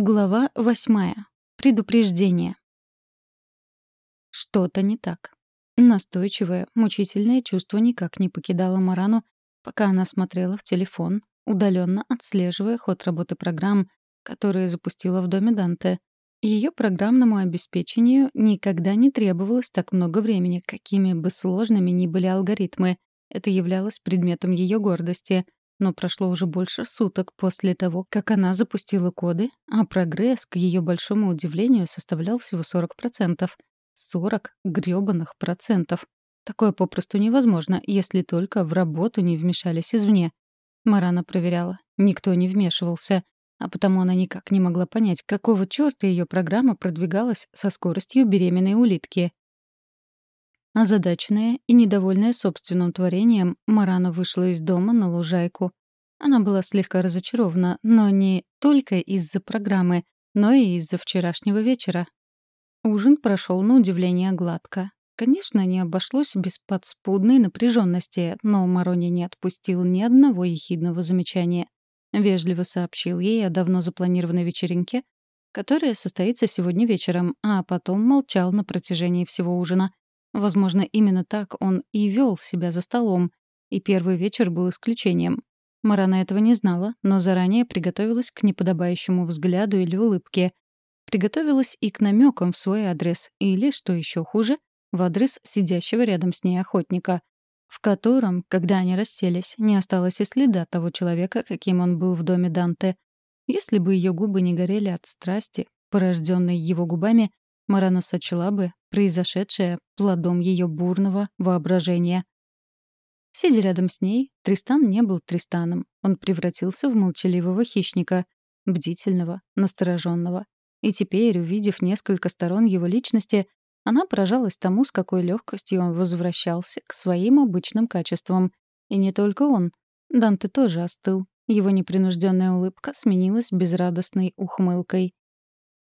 Глава восьмая. Предупреждение. Что-то не так. Настойчивое, мучительное чувство никак не покидало Марану, пока она смотрела в телефон, удаленно отслеживая ход работы программ, которые запустила в доме Данте. Ее программному обеспечению никогда не требовалось так много времени, какими бы сложными ни были алгоритмы. Это являлось предметом ее гордости — но прошло уже больше суток после того, как она запустила коды, а прогресс, к ее большому удивлению, составлял всего 40%. 40 грёбаных процентов. Такое попросту невозможно, если только в работу не вмешались извне. Марана проверяла. Никто не вмешивался. А потому она никак не могла понять, какого чёрта ее программа продвигалась со скоростью беременной улитки. Озадаченная и недовольная собственным творением, Марана вышла из дома на лужайку. Она была слегка разочарована, но не только из-за программы, но и из-за вчерашнего вечера. Ужин прошел на удивление гладко. Конечно, не обошлось без подспудной напряженности, но Марони не отпустил ни одного ехидного замечания. Вежливо сообщил ей о давно запланированной вечеринке, которая состоится сегодня вечером, а потом молчал на протяжении всего ужина, Возможно, именно так он и вел себя за столом, и первый вечер был исключением. Марана этого не знала, но заранее приготовилась к неподобающему взгляду или улыбке. Приготовилась и к намекам в свой адрес, или, что еще хуже, в адрес сидящего рядом с ней охотника, в котором, когда они расселись, не осталось и следа того человека, каким он был в доме Данте. Если бы ее губы не горели от страсти, порожденной его губами, Марана сочла бы произошедшее плодом ее бурного воображения. Сидя рядом с ней, Тристан не был Тристаном. Он превратился в молчаливого хищника, бдительного, настороженного. И теперь, увидев несколько сторон его личности, она поражалась тому, с какой легкостью он возвращался к своим обычным качествам. И не только он. Данте тоже остыл. Его непринужденная улыбка сменилась безрадостной ухмылкой.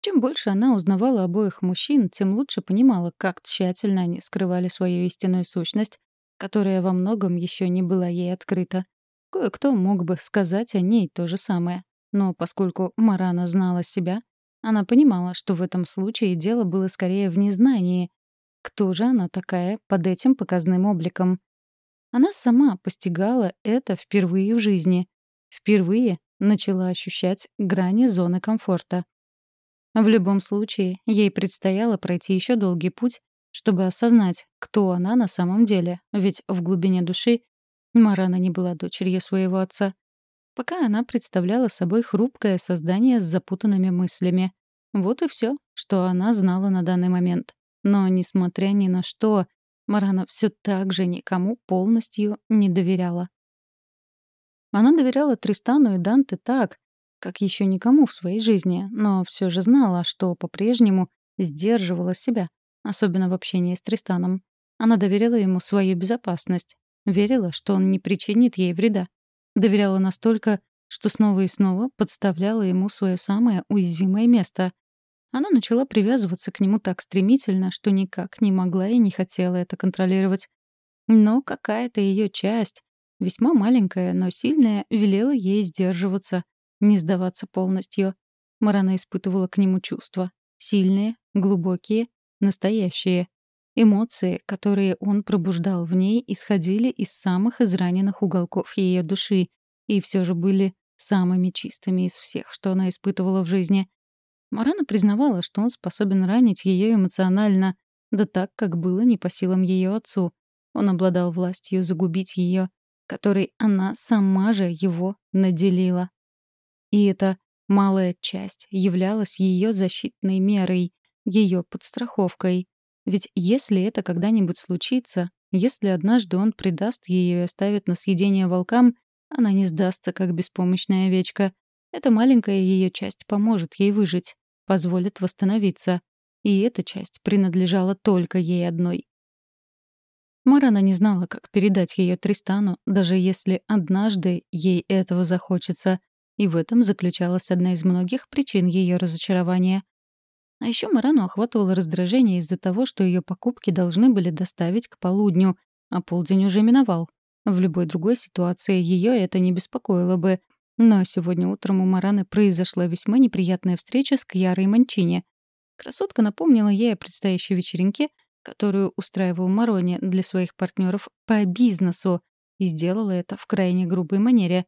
Чем больше она узнавала обоих мужчин, тем лучше понимала, как тщательно они скрывали свою истинную сущность, которая во многом еще не была ей открыта. Кое-кто мог бы сказать о ней то же самое. Но поскольку Марана знала себя, она понимала, что в этом случае дело было скорее в незнании. Кто же она такая под этим показным обликом? Она сама постигала это впервые в жизни. Впервые начала ощущать грани зоны комфорта. В любом случае, ей предстояло пройти еще долгий путь, чтобы осознать, кто она на самом деле, ведь в глубине души Марана не была дочерью своего отца. Пока она представляла собой хрупкое создание с запутанными мыслями. Вот и все, что она знала на данный момент. Но, несмотря ни на что, Марана все так же никому полностью не доверяла. Она доверяла Тристану и Данте так, как еще никому в своей жизни, но все же знала, что по-прежнему сдерживала себя, особенно в общении с Тристаном. Она доверила ему свою безопасность, верила, что он не причинит ей вреда. Доверяла настолько, что снова и снова подставляла ему свое самое уязвимое место. Она начала привязываться к нему так стремительно, что никак не могла и не хотела это контролировать. Но какая-то ее часть, весьма маленькая, но сильная, велела ей сдерживаться, не сдаваться полностью. Марана испытывала к нему чувства. Сильные, глубокие, настоящие. Эмоции, которые он пробуждал в ней, исходили из самых израненных уголков ее души и все же были самыми чистыми из всех, что она испытывала в жизни. Марана признавала, что он способен ранить ее эмоционально, да так, как было не по силам ее отцу. Он обладал властью загубить ее, которой она сама же его наделила. И эта малая часть являлась ее защитной мерой, ее подстраховкой. Ведь если это когда-нибудь случится, если однажды он предаст ее и оставит на съедение волкам, она не сдастся, как беспомощная овечка. Эта маленькая ее часть поможет ей выжить, позволит восстановиться. И эта часть принадлежала только ей одной. Марана не знала, как передать ее Тристану, даже если однажды ей этого захочется. И в этом заключалась одна из многих причин ее разочарования. А еще Марану охватывало раздражение из-за того, что ее покупки должны были доставить к полудню, а полдень уже миновал. В любой другой ситуации ее это не беспокоило бы. Но сегодня утром у Мараны произошла весьма неприятная встреча с Кьярой Манчини. Красотка напомнила ей о предстоящей вечеринке, которую устраивал Марони для своих партнеров по бизнесу, и сделала это в крайне грубой манере.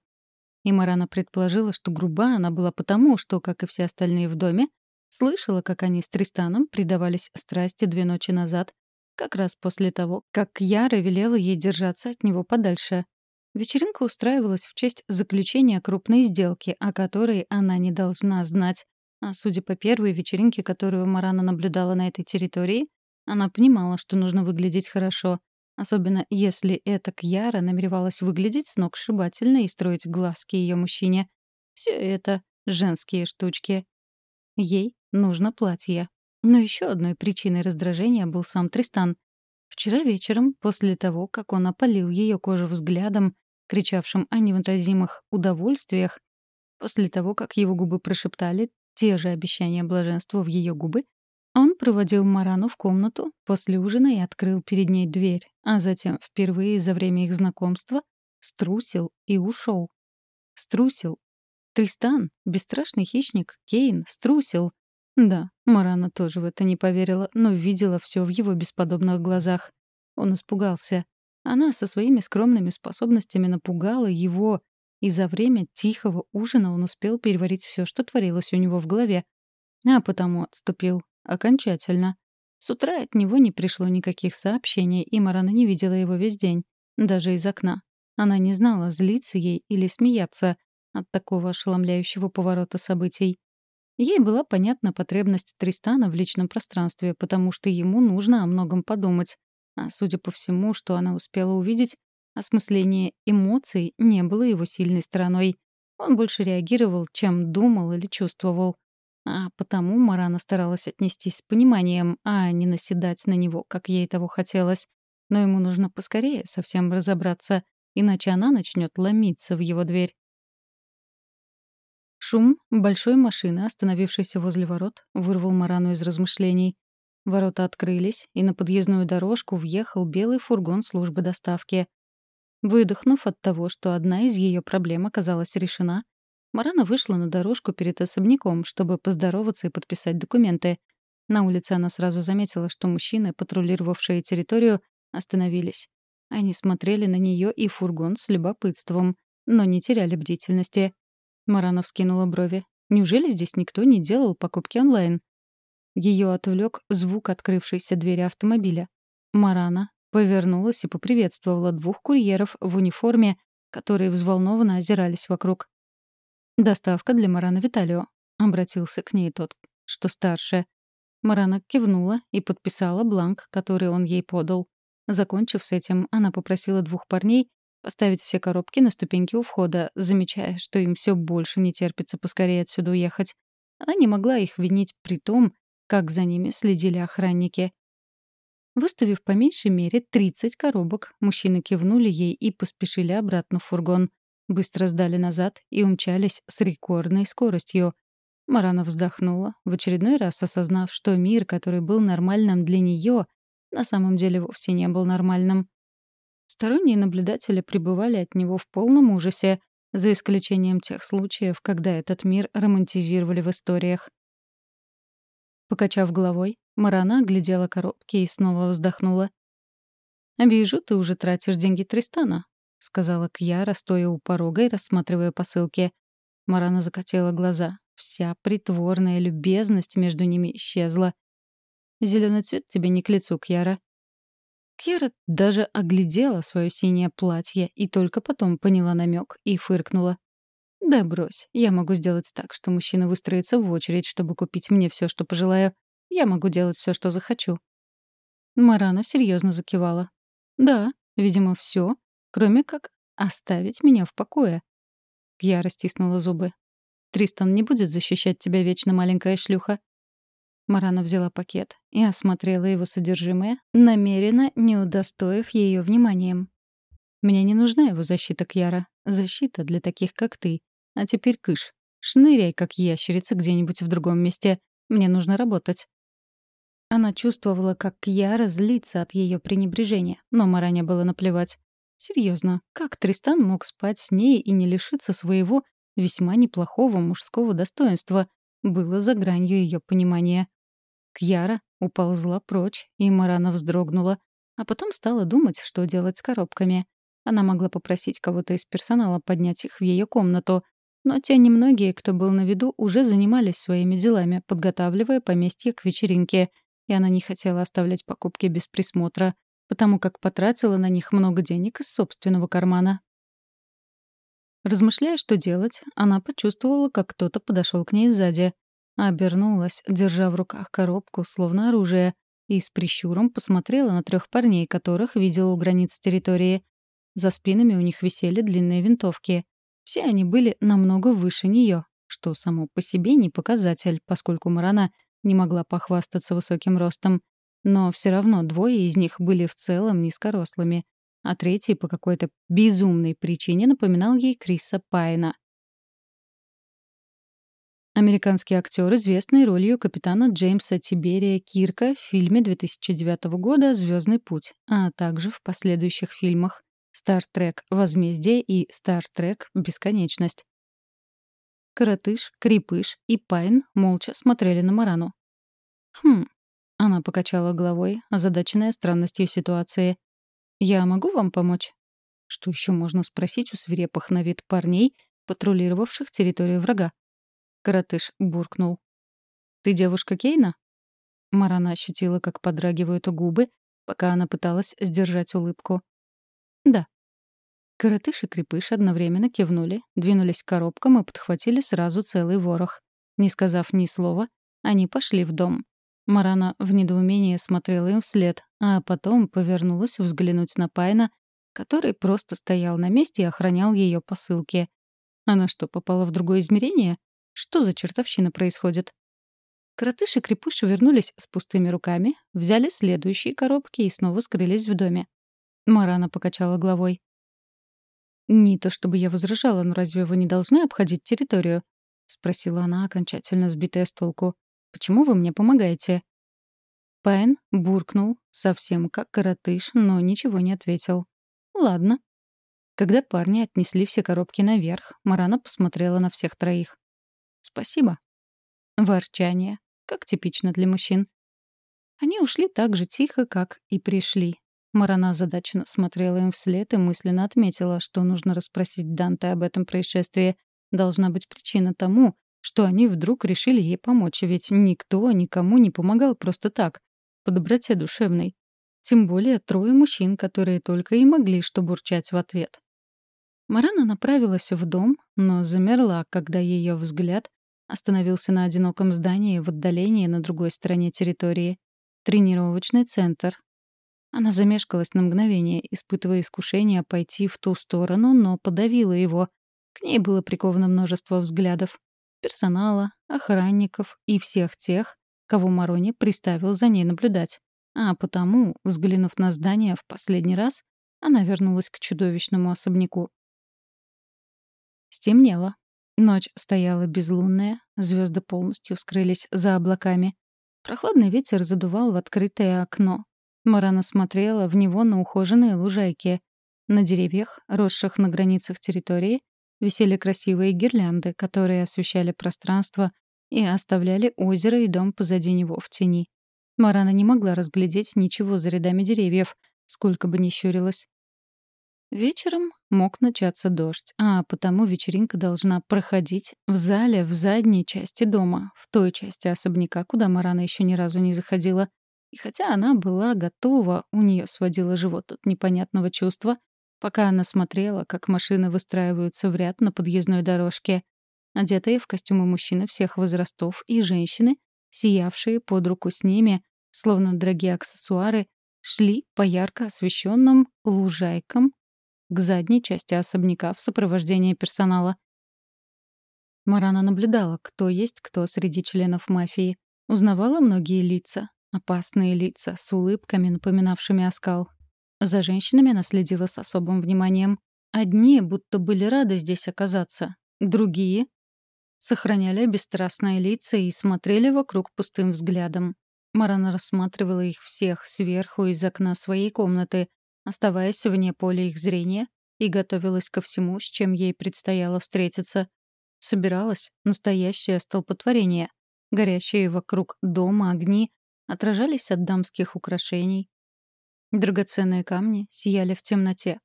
И Марана предположила, что груба она была потому, что, как и все остальные в доме, слышала, как они с Тристаном предавались страсти две ночи назад, как раз после того, как Яра велела ей держаться от него подальше. Вечеринка устраивалась в честь заключения крупной сделки, о которой она не должна знать. А судя по первой вечеринке, которую Марана наблюдала на этой территории, она понимала, что нужно выглядеть хорошо, особенно если эта Кьяра намеревалась выглядеть сногсшибательно и строить глазки ее мужчине. Все это женские штучки. Ей нужно платье. Но еще одной причиной раздражения был сам Тристан. Вчера вечером, после того, как он опалил ее кожу взглядом, кричавшим о невыразимых удовольствиях, после того, как его губы прошептали те же обещания блаженства в ее губы, он проводил Марану в комнату после ужина и открыл перед ней дверь, а затем впервые за время их знакомства струсил и ушел. Струсил. Тристан, бесстрашный хищник, Кейн, струсил. Да, Марана тоже в это не поверила, но видела все в его бесподобных глазах. Он испугался. Она со своими скромными способностями напугала его, и за время тихого ужина он успел переварить все, что творилось у него в голове. А потому отступил. Окончательно. С утра от него не пришло никаких сообщений, и Марана не видела его весь день. Даже из окна. Она не знала, злиться ей или смеяться от такого ошеломляющего поворота событий. Ей была понятна потребность Тристана в личном пространстве, потому что ему нужно о многом подумать, а судя по всему, что она успела увидеть, осмысление эмоций не было его сильной стороной. Он больше реагировал, чем думал или чувствовал. А потому Марана старалась отнестись с пониманием, а не наседать на него, как ей того хотелось. Но ему нужно поскорее совсем разобраться, иначе она начнет ломиться в его дверь. Шум большой машины, остановившейся возле ворот, вырвал Марану из размышлений. Ворота открылись, и на подъездную дорожку въехал белый фургон службы доставки. Выдохнув от того, что одна из ее проблем оказалась решена, Марана вышла на дорожку перед особняком, чтобы поздороваться и подписать документы. На улице она сразу заметила, что мужчины, патрулировавшие территорию, остановились. Они смотрели на нее и фургон с любопытством, но не теряли бдительности. Марана вскинула брови. Неужели здесь никто не делал покупки онлайн? Ее отвлек звук открывшейся двери автомобиля. Марана повернулась и поприветствовала двух курьеров в униформе, которые взволнованно озирались вокруг. «Доставка для Марана Виталио», — обратился к ней тот, что старше. Марана кивнула и подписала бланк, который он ей подал. Закончив с этим, она попросила двух парней поставить все коробки на ступеньки у входа, замечая, что им все больше не терпится поскорее отсюда уехать. Она не могла их винить при том, как за ними следили охранники. Выставив по меньшей мере 30 коробок, мужчины кивнули ей и поспешили обратно в фургон. Быстро сдали назад и умчались с рекордной скоростью. Марана вздохнула, в очередной раз осознав, что мир, который был нормальным для нее, на самом деле вовсе не был нормальным. Сторонние наблюдатели пребывали от него в полном ужасе, за исключением тех случаев, когда этот мир романтизировали в историях. Покачав головой, Марана оглядела коробки и снова вздохнула. «Вижу, ты уже тратишь деньги Тристана», — сказала Кьяра, стоя у порога и рассматривая посылки. Марана закатила глаза. Вся притворная любезность между ними исчезла. Зеленый цвет тебе не к лицу, Кьяра». Кьяра даже оглядела свое синее платье и только потом поняла намек и фыркнула. «Да брось, я могу сделать так, что мужчина выстроится в очередь, чтобы купить мне все, что пожелаю. Я могу делать все, что захочу». Марана серьезно закивала. «Да, видимо, все, кроме как оставить меня в покое». Я растиснула зубы. «Тристан не будет защищать тебя вечно, маленькая шлюха». Марана взяла пакет и осмотрела его содержимое, намеренно не удостоив ее вниманием. «Мне не нужна его защита, Кьяра. Защита для таких, как ты. А теперь кыш. Шныряй, как ящерица, где-нибудь в другом месте. Мне нужно работать». Она чувствовала, как Кьяра злится от ее пренебрежения, но Маране было наплевать. Серьезно, как Тристан мог спать с ней и не лишиться своего весьма неплохого мужского достоинства, было за гранью ее понимания. Кьяра уползла прочь, и Марана вздрогнула, а потом стала думать, что делать с коробками. Она могла попросить кого-то из персонала поднять их в ее комнату, но те немногие, кто был на виду, уже занимались своими делами, подготавливая поместье к вечеринке, и она не хотела оставлять покупки без присмотра, потому как потратила на них много денег из собственного кармана. Размышляя, что делать, она почувствовала, как кто-то подошел к ней сзади. Обернулась, держа в руках коробку, словно оружие, и с прищуром посмотрела на трех парней, которых видела у границ территории. За спинами у них висели длинные винтовки. Все они были намного выше нее, что само по себе не показатель, поскольку Марана не могла похвастаться высоким ростом. Но все равно двое из них были в целом низкорослыми, а третий по какой-то безумной причине напоминал ей Криса Пайна. Американский актер, известный ролью капитана Джеймса Тиберия Кирка в фильме 2009 года «Звездный путь», а также в последующих фильмах «Стартрек. Возмездие» и «Стартрек. Бесконечность». Коротыш, Крепыш и Пайн молча смотрели на Марану. «Хм...» — она покачала головой, озадаченная странностью ситуации. «Я могу вам помочь?» Что еще можно спросить у свирепых на вид парней, патрулировавших территорию врага? Коротыш буркнул. «Ты девушка Кейна?» Марана ощутила, как подрагивают губы, пока она пыталась сдержать улыбку. «Да». Коротыш и Крепыш одновременно кивнули, двинулись к коробкам и подхватили сразу целый ворох. Не сказав ни слова, они пошли в дом. Марана в недоумении смотрела им вслед, а потом повернулась взглянуть на Пайна, который просто стоял на месте и охранял ее посылки. Она что, попала в другое измерение? Что за чертовщина происходит? Коротыш и Крепыш вернулись с пустыми руками, взяли следующие коробки и снова скрылись в доме. Марана покачала головой. «Не то чтобы я возражала, но разве вы не должны обходить территорию?» — спросила она, окончательно сбитая с толку. «Почему вы мне помогаете?» Пайн буркнул, совсем как коротыш, но ничего не ответил. «Ладно». Когда парни отнесли все коробки наверх, Марана посмотрела на всех троих. «Спасибо». Ворчание, как типично для мужчин. Они ушли так же тихо, как и пришли, Марана задачно смотрела им вслед и мысленно отметила, что нужно расспросить Данте об этом происшествии. Должна быть причина тому, что они вдруг решили ей помочь, ведь никто никому не помогал просто так, по доброте душевной. Тем более трое мужчин, которые только и могли что бурчать в ответ. Марана направилась в дом, но замерла, когда ее взгляд остановился на одиноком здании в отдалении на другой стороне территории. Тренировочный центр, она замешкалась на мгновение, испытывая искушение пойти в ту сторону, но подавила его. К ней было приковано множество взглядов. Персонала, охранников и всех тех, кого Марони приставил за ней наблюдать. А потому, взглянув на здание в последний раз, она вернулась к чудовищному особняку. Стемнело. Ночь стояла безлунная, звезды полностью скрылись за облаками. Прохладный ветер задувал в открытое окно, Марана смотрела в него на ухоженные лужайки. На деревьях, росших на границах территории, висели красивые гирлянды, которые освещали пространство и оставляли озеро и дом позади него в тени. Марана не могла разглядеть ничего за рядами деревьев, сколько бы ни щурилась. Вечером мог начаться дождь, а потому вечеринка должна проходить в зале в задней части дома, в той части особняка, куда Марана еще ни разу не заходила. И хотя она была готова, у нее сводило живот от непонятного чувства, пока она смотрела, как машины выстраиваются в ряд на подъездной дорожке. Одетые в костюмы мужчины всех возрастов и женщины, сиявшие под руку с ними, словно дорогие аксессуары, шли по ярко освещенным лужайкам к задней части особняка в сопровождении персонала. Марана наблюдала, кто есть кто среди членов мафии. Узнавала многие лица, Опасные лица с улыбками, напоминавшими оскал. За женщинами она следила с особым вниманием. Одни будто были рады здесь оказаться, другие сохраняли бесстрастные лица и смотрели вокруг пустым взглядом. Марана рассматривала их всех сверху из окна своей комнаты, оставаясь вне поля их зрения, и готовилась ко всему, с чем ей предстояло встретиться. Собиралось настоящее столпотворение. Горящие вокруг дома огни отражались от дамских украшений. Драгоценные камни сияли в темноте.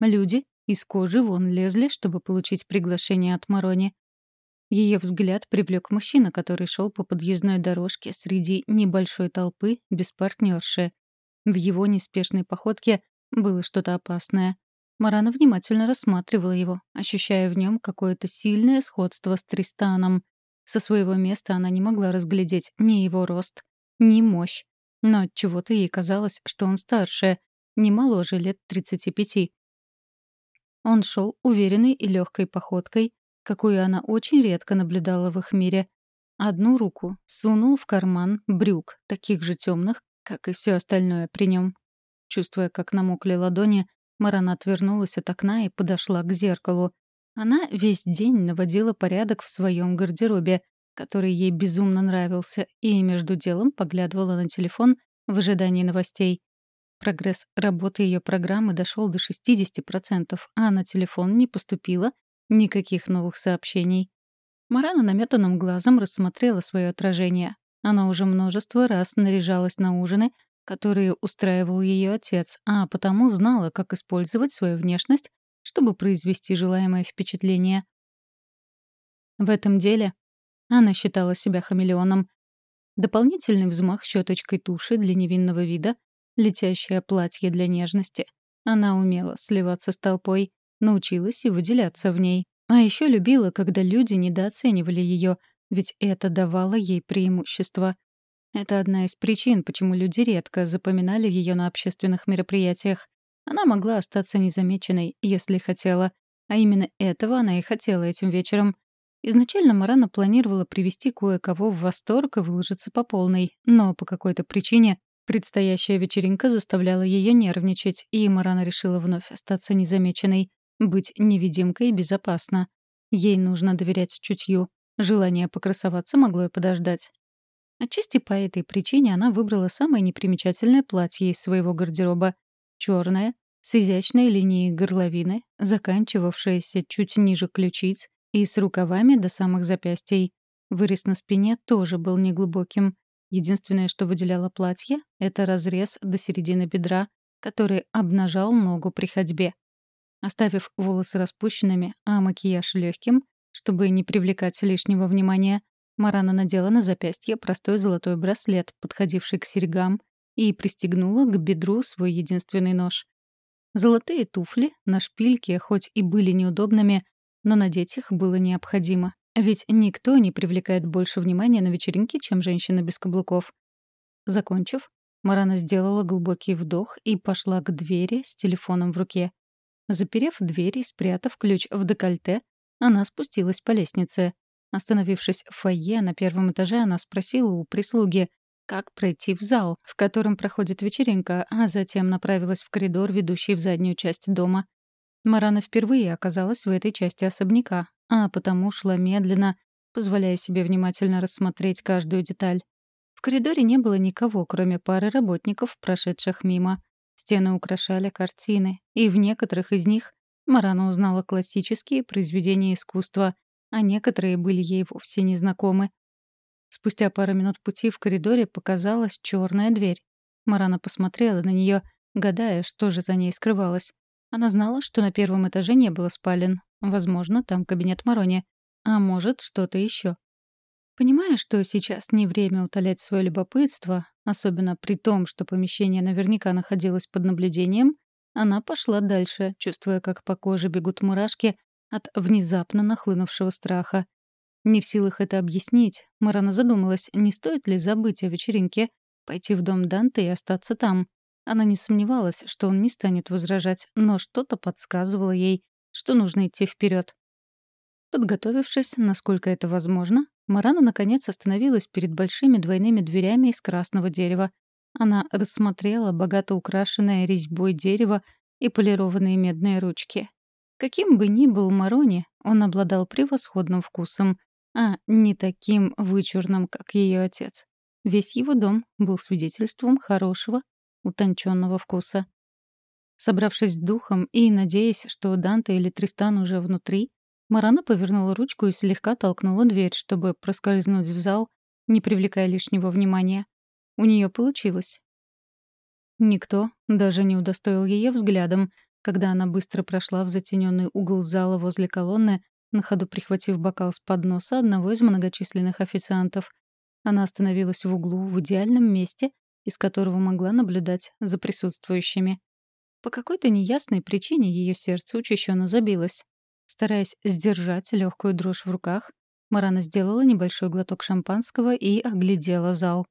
Люди из кожи вон лезли, чтобы получить приглашение от Марони. Ее взгляд привлек мужчина, который шел по подъездной дорожке среди небольшой толпы без партнерши. В его неспешной походке было что-то опасное. Марана внимательно рассматривала его, ощущая в нем какое-то сильное сходство с Тристаном. Со своего места она не могла разглядеть ни его рост, ни мощь. Но от чего-то ей казалось, что он старше, не моложе лет 35. Он шел уверенной и легкой походкой, какую она очень редко наблюдала в их мире. Одну руку сунул в карман брюк, таких же темных, как и все остальное при нем. Чувствуя, как намокли ладони, Марана отвернулась от окна и подошла к зеркалу. Она весь день наводила порядок в своем гардеробе, который ей безумно нравился, и между делом поглядывала на телефон в ожидании новостей. Прогресс работы ее программы дошел до 60%, а на телефон не поступило никаких новых сообщений. Марана наметанным глазом рассмотрела свое отражение. Она уже множество раз наряжалась на ужины, которые устраивал ее отец, а потому знала, как использовать свою внешность, чтобы произвести желаемое впечатление. В этом деле она считала себя хамелеоном. Дополнительный взмах щеточкой туши для невинного вида, летящее платье для нежности. Она умела сливаться с толпой, научилась и выделяться в ней. А еще любила, когда люди недооценивали ее, ведь это давало ей преимущество. Это одна из причин, почему люди редко запоминали ее на общественных мероприятиях. Она могла остаться незамеченной, если хотела. А именно этого она и хотела этим вечером. Изначально Марана планировала привести кое-кого в восторг и выложиться по полной, но по какой-то причине предстоящая вечеринка заставляла ее нервничать, и Марана решила вновь остаться незамеченной. Быть невидимкой безопасно. Ей нужно доверять чутью. Желание покрасоваться могло и подождать. Отчасти по этой причине она выбрала самое непримечательное платье из своего гардероба. черное, с изящной линией горловины, заканчивавшееся чуть ниже ключиц и с рукавами до самых запястий. Вырез на спине тоже был неглубоким. Единственное, что выделяло платье, — это разрез до середины бедра, который обнажал ногу при ходьбе. Оставив волосы распущенными, а макияж легким, чтобы не привлекать лишнего внимания, Марана надела на запястье простой золотой браслет, подходивший к серьгам, и пристегнула к бедру свой единственный нож. Золотые туфли на шпильке хоть и были неудобными, но надеть их было необходимо. Ведь никто не привлекает больше внимания на вечеринке, чем женщина без каблуков. Закончив, Марана сделала глубокий вдох и пошла к двери с телефоном в руке. Заперев дверь и спрятав ключ в декольте, она спустилась по лестнице. Остановившись в фойе на первом этаже, она спросила у прислуги, как пройти в зал, в котором проходит вечеринка, а затем направилась в коридор, ведущий в заднюю часть дома. Марана впервые оказалась в этой части особняка, а потому шла медленно, позволяя себе внимательно рассмотреть каждую деталь. В коридоре не было никого, кроме пары работников, прошедших мимо. Стены украшали картины, и в некоторых из них Марана узнала классические произведения искусства, а некоторые были ей вовсе незнакомы. Спустя пару минут пути в коридоре показалась черная дверь. Марана посмотрела на нее, гадая, что же за ней скрывалось. Она знала, что на первом этаже не было спален. Возможно, там кабинет Марони. А может, что-то еще. Понимая, что сейчас не время утолять свое любопытство, особенно при том, что помещение наверняка находилось под наблюдением, она пошла дальше, чувствуя, как по коже бегут мурашки, от внезапно нахлынувшего страха. Не в силах это объяснить, Марана задумалась, не стоит ли забыть о вечеринке, пойти в дом Данте и остаться там. Она не сомневалась, что он не станет возражать, но что-то подсказывало ей, что нужно идти вперед. Подготовившись, насколько это возможно, Марана наконец остановилась перед большими двойными дверями из красного дерева. Она рассмотрела богато украшенное резьбой дерево и полированные медные ручки. Каким бы ни был Марони, он обладал превосходным вкусом, а не таким вычурным, как ее отец. Весь его дом был свидетельством хорошего, утонченного вкуса. Собравшись с духом и надеясь, что Данте или Тристан уже внутри, Марана повернула ручку и слегка толкнула дверь, чтобы проскользнуть в зал, не привлекая лишнего внимания. У нее получилось. Никто даже не удостоил ее взглядом, когда она быстро прошла в затененный угол зала возле колонны, на ходу прихватив бокал с подноса одного из многочисленных официантов. Она остановилась в углу в идеальном месте, из которого могла наблюдать за присутствующими. По какой-то неясной причине ее сердце учащенно забилось. Стараясь сдержать легкую дрожь в руках, Марана сделала небольшой глоток шампанского и оглядела зал.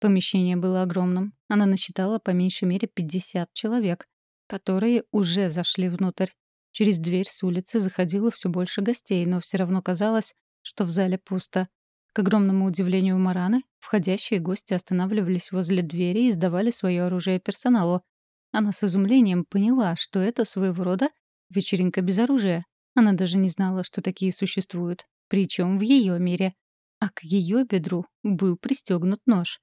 Помещение было огромным. Она насчитала по меньшей мере 50 человек, которые уже зашли внутрь. Через дверь с улицы заходило все больше гостей, но все равно казалось, что в зале пусто. К огромному удивлению Мараны, входящие гости останавливались возле двери и сдавали свое оружие персоналу. Она с изумлением поняла, что это своего рода вечеринка без оружия. Она даже не знала, что такие существуют, причем в ее мире. А к ее бедру был пристегнут нож.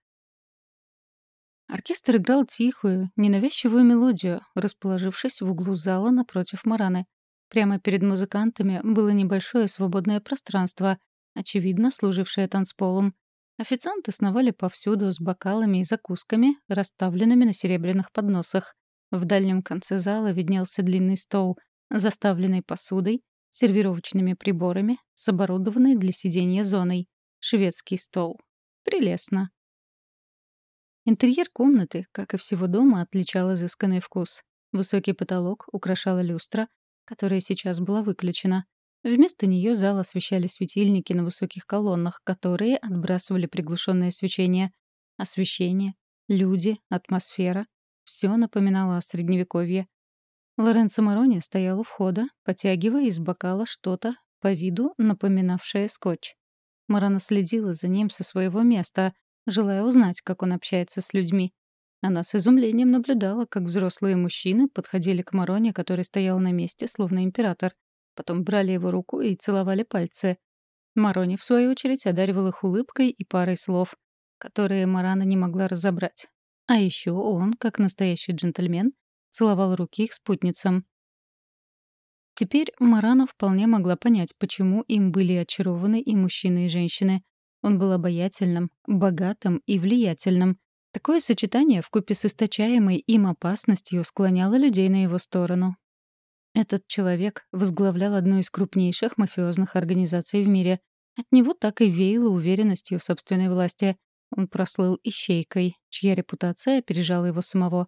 Оркестр играл тихую, ненавязчивую мелодию, расположившись в углу зала напротив Мараны. Прямо перед музыкантами было небольшое свободное пространство, очевидно, служившее танцполом. Официанты сновали повсюду с бокалами и закусками, расставленными на серебряных подносах. В дальнем конце зала виднелся длинный стол, заставленный посудой, сервировочными приборами, с оборудованной для сидения зоной. Шведский стол. Прелестно. Интерьер комнаты, как и всего дома, отличал изысканный вкус. Высокий потолок украшала люстра, которая сейчас была выключена. Вместо нее зал освещали светильники на высоких колоннах, которые отбрасывали приглушенное свечение. Освещение, люди, атмосфера — все напоминало о Средневековье. Лоренцо Марони стоял у входа, потягивая из бокала что-то, по виду напоминавшее скотч. Марана следила за ним со своего места, желая узнать, как он общается с людьми. Она с изумлением наблюдала, как взрослые мужчины подходили к Мароне, который стоял на месте, словно император. Потом брали его руку и целовали пальцы. Марони, в свою очередь, одаривал их улыбкой и парой слов, которые Марана не могла разобрать. А еще он, как настоящий джентльмен, целовал руки их спутницам. Теперь Марана вполне могла понять, почему им были очарованы и мужчины, и женщины. Он был обаятельным, богатым и влиятельным. Такое сочетание вкупе с источаемой им опасностью склоняло людей на его сторону. Этот человек возглавлял одну из крупнейших мафиозных организаций в мире. От него так и веяло уверенностью в собственной власти. Он прослыл ищейкой, чья репутация опережала его самого.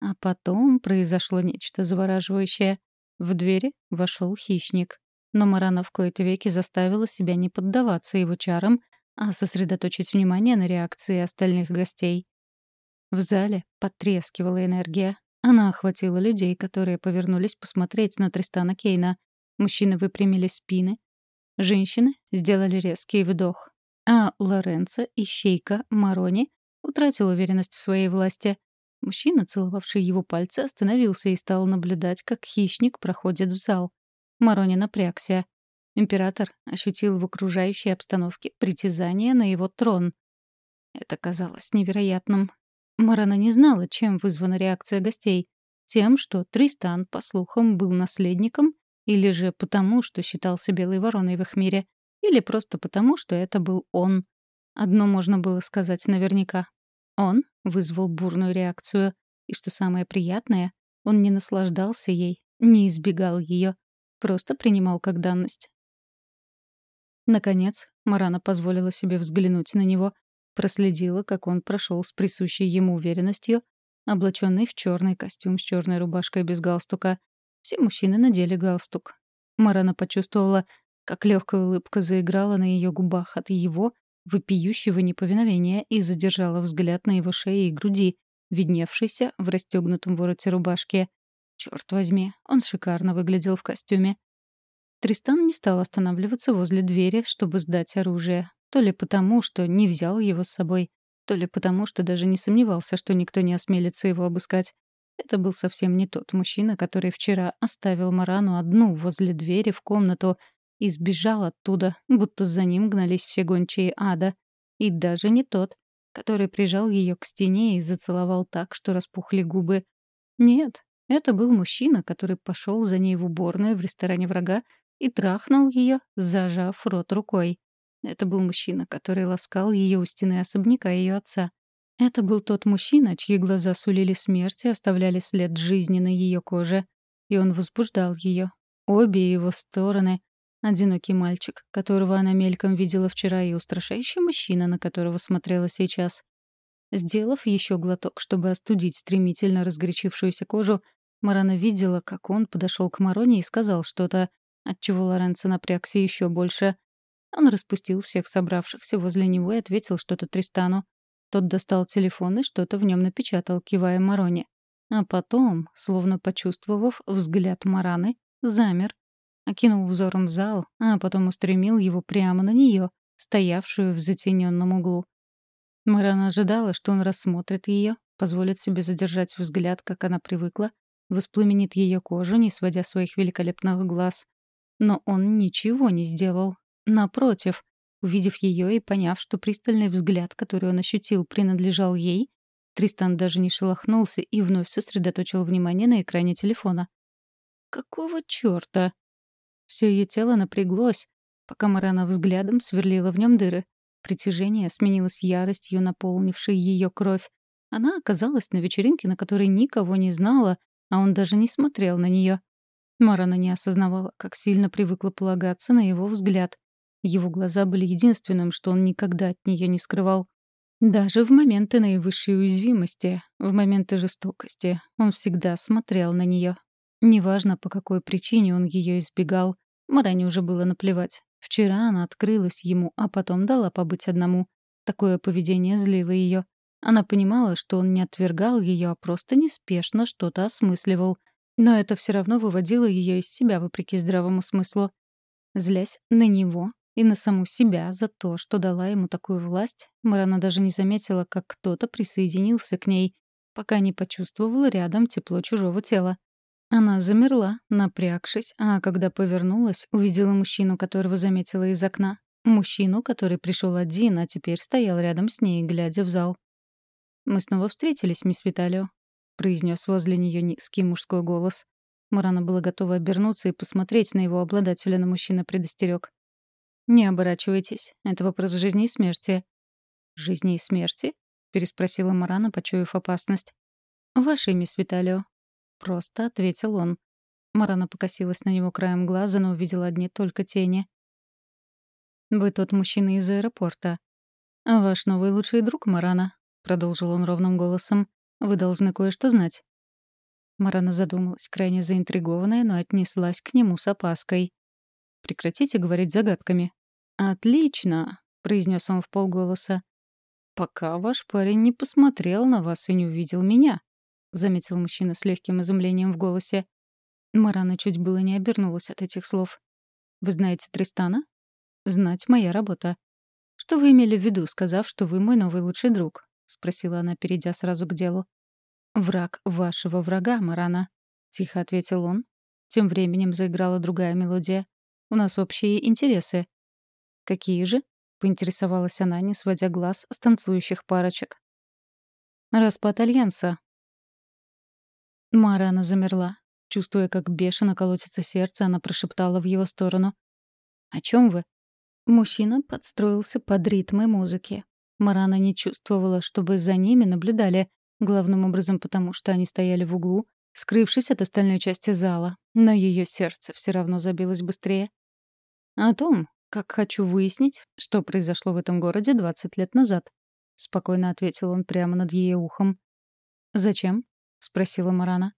А потом произошло нечто завораживающее. В двери вошел хищник. Но Марана в кои-то веки заставила себя не поддаваться его чарам а сосредоточить внимание на реакции остальных гостей. В зале потрескивала энергия. Она охватила людей, которые повернулись посмотреть на Тристана Кейна. Мужчины выпрямили спины. Женщины сделали резкий вдох. А Лоренцо, ищейка Марони, утратил уверенность в своей власти. Мужчина, целовавший его пальцы, остановился и стал наблюдать, как хищник проходит в зал. Марони напрягся. Император ощутил в окружающей обстановке притязание на его трон. Это казалось невероятным. Марана не знала, чем вызвана реакция гостей. Тем, что Тристан, по слухам, был наследником, или же потому, что считался белой вороной в их мире, или просто потому, что это был он. Одно можно было сказать наверняка. Он вызвал бурную реакцию, и, что самое приятное, он не наслаждался ей, не избегал ее, просто принимал как данность. Наконец, Марана позволила себе взглянуть на него, проследила, как он прошел с присущей ему уверенностью, облаченный в черный костюм с черной рубашкой без галстука. Все мужчины надели галстук. Марана почувствовала, как легкая улыбка заиграла на ее губах от его вопиющего неповиновения и задержала взгляд на его шее и груди, видневшейся в расстегнутом вороте рубашки. Черт возьми, он шикарно выглядел в костюме. Тристан не стал останавливаться возле двери, чтобы сдать оружие. То ли потому, что не взял его с собой, то ли потому, что даже не сомневался, что никто не осмелится его обыскать. Это был совсем не тот мужчина, который вчера оставил Марану одну возле двери в комнату и сбежал оттуда, будто за ним гнались все гончие ада. И даже не тот, который прижал ее к стене и зацеловал так, что распухли губы. Нет, это был мужчина, который пошел за ней в уборную в ресторане врага и трахнул ее, зажав рот рукой. Это был мужчина, который ласкал ее у стены особняка ее отца. Это был тот мужчина, чьи глаза сулили смерть и оставляли след жизни на ее коже. И он возбуждал ее. Обе его стороны. Одинокий мальчик, которого она мельком видела вчера, и устрашающий мужчина, на которого смотрела сейчас. Сделав еще глоток, чтобы остудить стремительно разгорячившуюся кожу, Марана видела, как он подошел к Мароне и сказал что-то, отчего Лоренцо напрягся еще больше. Он распустил всех собравшихся возле него и ответил что-то Тристану. Тот достал телефон и что-то в нем напечатал, кивая Мароне. А потом, словно почувствовав взгляд Мараны, замер. Окинул взором зал, а потом устремил его прямо на нее, стоявшую в затененном углу. Марана ожидала, что он рассмотрит ее, позволит себе задержать взгляд, как она привыкла, воспламенит ее кожу, не сводя своих великолепных глаз. Но он ничего не сделал. Напротив, Увидев ее и поняв, что пристальный взгляд, который он ощутил, принадлежал ей, Тристан даже не шелохнулся и вновь сосредоточил внимание на экране телефона. «Какого чёрта?» Все ее тело напряглось, пока Марана взглядом сверлила в нем дыры. Притяжение сменилось яростью, наполнившей ее кровь. Она оказалась на вечеринке, на которой никого не знала, а он даже не смотрел на нее. Марана не осознавала, как сильно привыкла полагаться на его взгляд. Его глаза были единственным, что он никогда от нее не скрывал. Даже в моменты наивысшей уязвимости, в моменты жестокости, он всегда смотрел на нее. Неважно, по какой причине он ее избегал, Маране уже было наплевать. Вчера она открылась ему, а потом дала побыть одному. Такое поведение злило ее. Она понимала, что он не отвергал ее, а просто неспешно что-то осмысливал. Но это все равно выводило ее из себя, вопреки здравому смыслу. Злясь на него, и на саму себя за то, что дала ему такую власть, Марана даже не заметила, как кто-то присоединился к ней, пока не почувствовала рядом тепло чужого тела. Она замерла, напрягшись, а когда повернулась, увидела мужчину, которого заметила из окна. Мужчину, который пришел один, а теперь стоял рядом с ней, глядя в зал. «Мы снова встретились, мисс Виталио», — произнес возле нее низкий мужской голос. Марана была готова обернуться и посмотреть на его обладателя, но мужчина предостерег. «Не оборачивайтесь. Это вопрос жизни и смерти». «Жизни и смерти?» — переспросила Марана, почуяв опасность. «Ваше имя, Свиталио». Просто ответил он. Марана покосилась на него краем глаза, но увидела одни только тени. «Вы тот мужчина из аэропорта». «Ваш новый лучший друг, Марана», — продолжил он ровным голосом. «Вы должны кое-что знать». Марана задумалась, крайне заинтригованная, но отнеслась к нему с опаской. Прекратите говорить загадками». «Отлично», — произнес он в полголоса. «Пока ваш парень не посмотрел на вас и не увидел меня», — заметил мужчина с легким изумлением в голосе. Марана чуть было не обернулась от этих слов. «Вы знаете Тристана?» «Знать моя работа». «Что вы имели в виду, сказав, что вы мой новый лучший друг?» — спросила она, перейдя сразу к делу. «Враг вашего врага, Марана», — тихо ответил он. Тем временем заиграла другая мелодия. У нас общие интересы». «Какие же?» — поинтересовалась она, не сводя глаз с танцующих парочек. «Распад Альянса». Марана замерла. Чувствуя, как бешено колотится сердце, она прошептала в его сторону. «О чем вы?» Мужчина подстроился под ритмы музыки. Марана не чувствовала, чтобы за ними наблюдали, главным образом потому, что они стояли в углу, скрывшись от остальной части зала, но ее сердце все равно забилось быстрее. «О том, как хочу выяснить, что произошло в этом городе 20 лет назад», — спокойно ответил он прямо над ее ухом. «Зачем?» — спросила Марана.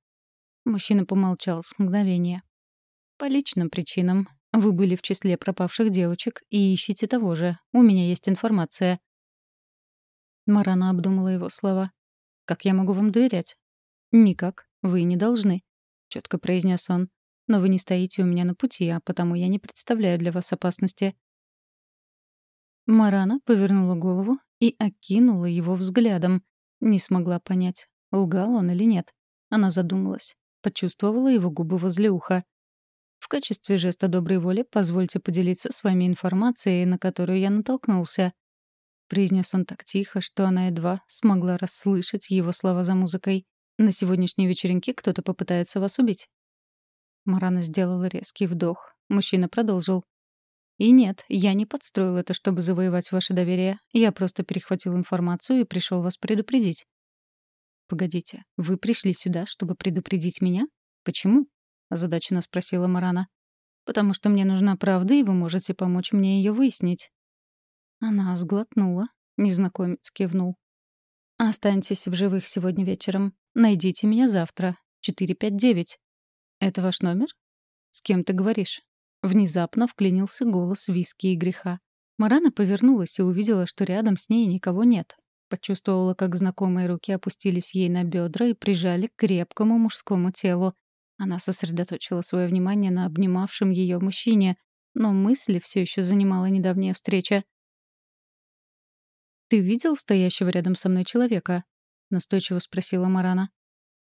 Мужчина помолчал с мгновения. «По личным причинам. Вы были в числе пропавших девочек и ищете того же. У меня есть информация». Марана обдумала его слова. «Как я могу вам доверять?» «Никак. Вы не должны», — четко произнес он. Но вы не стоите у меня на пути, а потому я не представляю для вас опасности». Марана повернула голову и окинула его взглядом. Не смогла понять, лгал он или нет. Она задумалась, почувствовала его губы возле уха. В качестве жеста доброй воли позвольте поделиться с вами информацией, на которую я натолкнулся. Произнес он так тихо, что она едва смогла расслышать его слова за музыкой. На сегодняшней вечеринке кто-то попытается вас убить. Марана сделала резкий вдох. Мужчина продолжил. «И нет, я не подстроил это, чтобы завоевать ваше доверие. Я просто перехватил информацию и пришел вас предупредить». «Погодите, вы пришли сюда, чтобы предупредить меня? Почему?» — озадаченно спросила Марана. «Потому что мне нужна правда, и вы можете помочь мне ее выяснить». Она сглотнула. Незнакомец кивнул. «Останьтесь в живых сегодня вечером. Найдите меня завтра. 459. Это ваш номер? С кем ты говоришь?» Внезапно вклинился голос виски и греха. Марана повернулась и увидела, что рядом с ней никого нет. Почувствовала, как знакомые руки опустились ей на бедра и прижали к крепкому мужскому телу. Она сосредоточила свое внимание на обнимавшем ее мужчине, но мысли все еще занимала недавняя встреча. «Ты видел стоящего рядом со мной человека?» — настойчиво спросила Марана.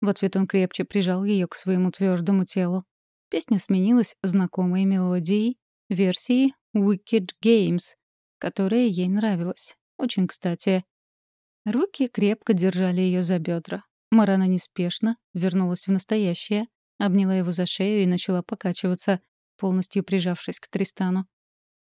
В ответ он крепче прижал ее к своему твердому телу. Песня сменилась знакомой мелодией версии Wicked Games, которая ей нравилась. Очень кстати. Руки крепко держали ее за бедра. Марана неспешно вернулась в настоящее, обняла его за шею и начала покачиваться, полностью прижавшись к Тристану.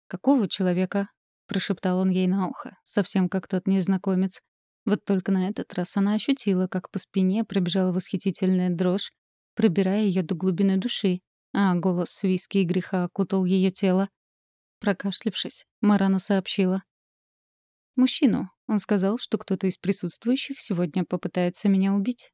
«Какого человека?» — прошептал он ей на ухо, совсем как тот незнакомец. Вот только на этот раз она ощутила, как по спине пробежала восхитительная дрожь, пробирая ее до глубины души, а голос виски и греха окутал ее тело. Прокашлившись, Марана сообщила. «Мужчину. Он сказал, что кто-то из присутствующих сегодня попытается меня убить».